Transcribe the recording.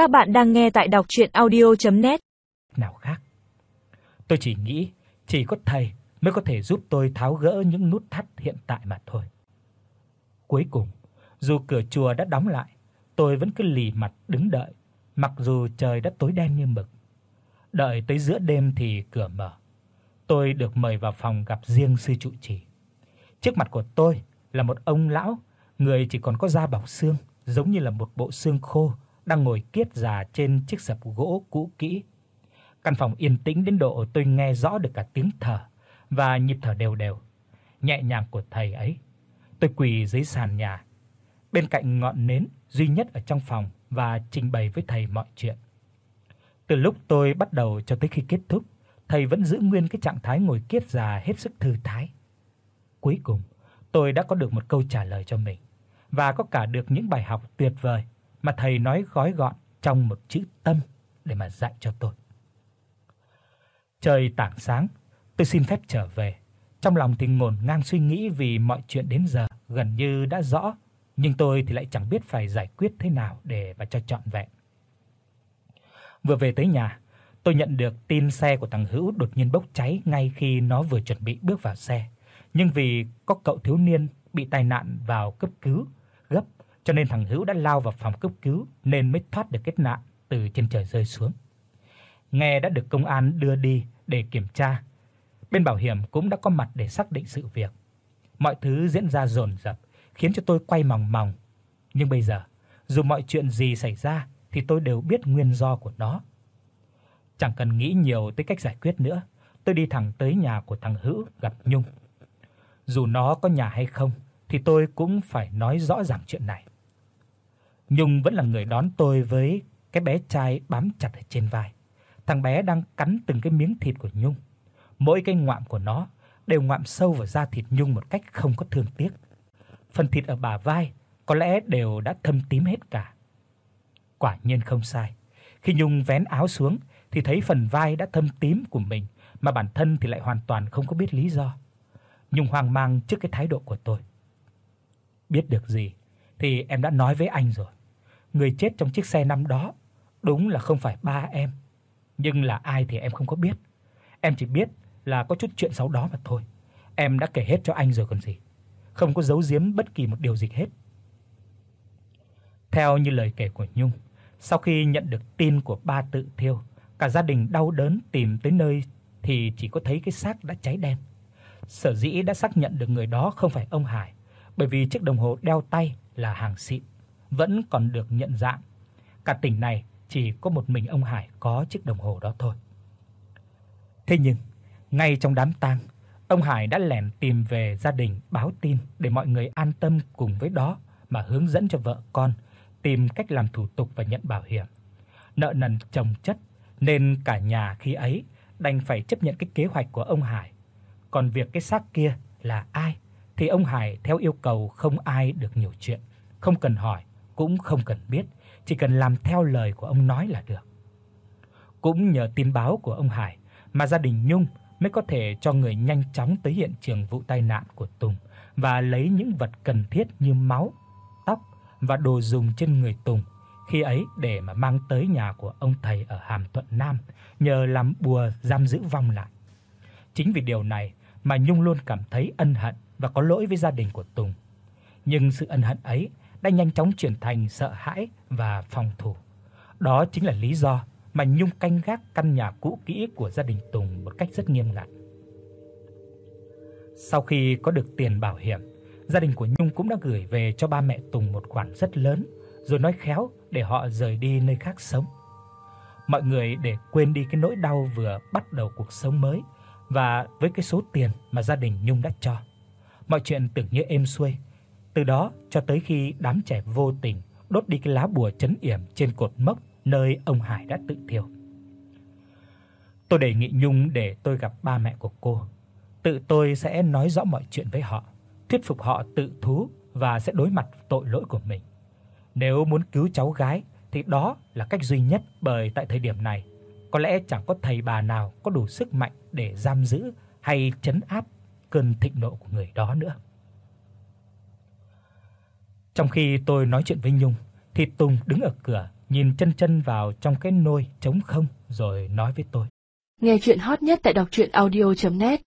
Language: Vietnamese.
Các bạn đang nghe tại đọc audio net Nào khác. Tôi chỉ nghĩ chỉ có thầy mới có thể giúp tôi tháo gỡ những nút thắt hiện tại mà thôi. Cuối cùng, dù cửa chùa đã đóng lại, tôi vẫn cứ lì mặt đứng đợi, mặc dù trời đã tối đen như mực. Đợi tới giữa đêm thì cửa mở. Tôi được mời vào phòng gặp riêng sư trụ trì. Trước mặt của tôi là một ông lão, người chỉ còn có da bọc xương, giống như là một bộ xương khô đang ngồi kiết già trên chiếc sập gỗ cũ kỹ. Căn phòng yên tĩnh đến độ tôi nghe rõ được cả tiếng thở và nhịp thở đều đều, nhẹ nhàng của thầy ấy. Tôi quỳ dưới sàn nhà, bên cạnh ngọn nến duy nhất ở trong phòng và trình bày với thầy mọi chuyện. Từ lúc tôi bắt đầu cho tới khi kết thúc, thầy vẫn giữ nguyên cái trạng thái ngồi kiết già hết sức thư thái. Cuối cùng, tôi đã có được một câu trả lời cho mình và có cả được những bài học tuyệt vời mà thầy nói gói gọn trong một chữ tâm để mà dạy cho tôi. Trời tảng sáng, tôi xin phép trở về. Trong lòng thì ngổn ngang suy nghĩ vì mọi chuyện đến giờ gần như đã rõ, nhưng tôi thì lại chẳng biết phải giải quyết thế nào để mà cho trọn vẹn. Vừa về tới nhà, tôi nhận được tin xe của thằng Hữu đột nhiên bốc cháy ngay khi nó vừa chuẩn bị bước vào xe. Nhưng vì có cậu thiếu niên bị tai nạn vào cấp cứu gấp, cho nên thằng Hữu đã lao vào phòng cấp cứu nên mới thoát được kết nạn từ trên trời rơi xuống. Nghe đã được công an đưa đi để kiểm tra. Bên bảo hiểm cũng đã có mặt để xác định sự việc. Mọi thứ diễn ra dồn dập, khiến cho tôi quay mòng mòng. Nhưng bây giờ, dù mọi chuyện gì xảy ra thì tôi đều biết nguyên do của nó. Chẳng cần nghĩ nhiều tới cách giải quyết nữa, tôi đi thẳng tới nhà của thằng Hữu gặp Nhung. Dù nó có nhà hay không thì tôi cũng phải nói rõ ràng chuyện này. Nhung vẫn là người đón tôi với cái bé trai bám chặt ở trên vai. Thằng bé đang cắn từng cái miếng thịt của Nhung. Mỗi cái ngoạm của nó đều ngoạm sâu vào da thịt Nhung một cách không có thương tiếc. Phần thịt ở bả vai có lẽ đều đã thâm tím hết cả. Quả nhiên không sai. Khi Nhung vén áo xuống thì thấy phần vai đã thâm tím của mình mà bản thân thì lại hoàn toàn không có biết lý do. Nhung hoang mang trước cái thái độ của tôi. Biết được gì thì em đã nói với anh rồi. Người chết trong chiếc xe năm đó đúng là không phải ba em, nhưng là ai thì em không có biết. Em chỉ biết là có chút chuyện xấu đó mà thôi. Em đã kể hết cho anh rồi còn gì. Không có giấu giếm bất kỳ một điều gì hết. Theo như lời kể của Nhung, sau khi nhận được tin của ba tự thiêu, cả gia đình đau đớn tìm tới nơi thì chỉ có thấy cái xác đã cháy đen. Sở dĩ đã xác nhận được người đó không phải ông Hải, bởi vì chiếc đồng hồ đeo tay là hàng xịn, vẫn còn được nhận dạng. Cả tỉnh này chỉ có một mình ông Hải có chiếc đồng hồ đó thôi. Thế nhưng, ngay trong đám tang, ông Hải đã lẻn tìm về gia đình báo tin để mọi người an tâm cùng với đó mà hướng dẫn cho vợ con tìm cách làm thủ tục và nhận bảo hiểm. Nợ nần chồng chất nên cả nhà khi ấy đành phải chấp nhận cái kế hoạch của ông Hải. Còn việc cái xác kia là ai thì ông Hải theo yêu cầu không ai được nhiều chuyện, không cần hỏi, cũng không cần biết, chỉ cần làm theo lời của ông nói là được. Cũng nhờ tin báo của ông Hải mà gia đình Nhung mới có thể cho người nhanh chóng tới hiện trường vụ tai nạn của Tùng và lấy những vật cần thiết như máu, tóc và đồ dùng trên người Tùng khi ấy để mà mang tới nhà của ông thầy ở Hàm Thuận Nam nhờ làm bùa giam giữ vong lại. Chính vì điều này mà Nhung luôn cảm thấy ân hận và có lỗi với gia đình của Tùng. Nhưng sự ân hận ấy đã nhanh chóng chuyển thành sợ hãi và phòng thủ. Đó chính là lý do mà Nhung canh gác căn nhà cũ kỹ của gia đình Tùng một cách rất nghiêm ngặt. Sau khi có được tiền bảo hiểm, gia đình của Nhung cũng đã gửi về cho ba mẹ Tùng một khoản rất lớn, rồi nói khéo để họ rời đi nơi khác sống. Mọi người để quên đi cái nỗi đau vừa bắt đầu cuộc sống mới và với cái số tiền mà gia đình Nhung đã cho. Mọi chuyện tưởng như êm xuôi. Từ đó cho tới khi đám trẻ vô tình đốt đi cái lá bùa trấn yểm trên cột mốc nơi ông Hải đã tự thiêu. Tôi đề nghị Nhung để tôi gặp ba mẹ của cô. Tự tôi sẽ nói rõ mọi chuyện với họ, thuyết phục họ tự thú và sẽ đối mặt tội lỗi của mình. Nếu muốn cứu cháu gái thì đó là cách duy nhất bởi tại thời điểm này có lẽ chẳng có thầy bà nào có đủ sức mạnh để giam giữ hay trấn áp cơn thịnh nộ của người đó nữa. Trong khi tôi nói chuyện với Nhung thì Tùng đứng ở cửa, nhìn chân chân vào trong cái nôi trống không rồi nói với tôi. Nghe truyện hot nhất tại doctruyenaudio.net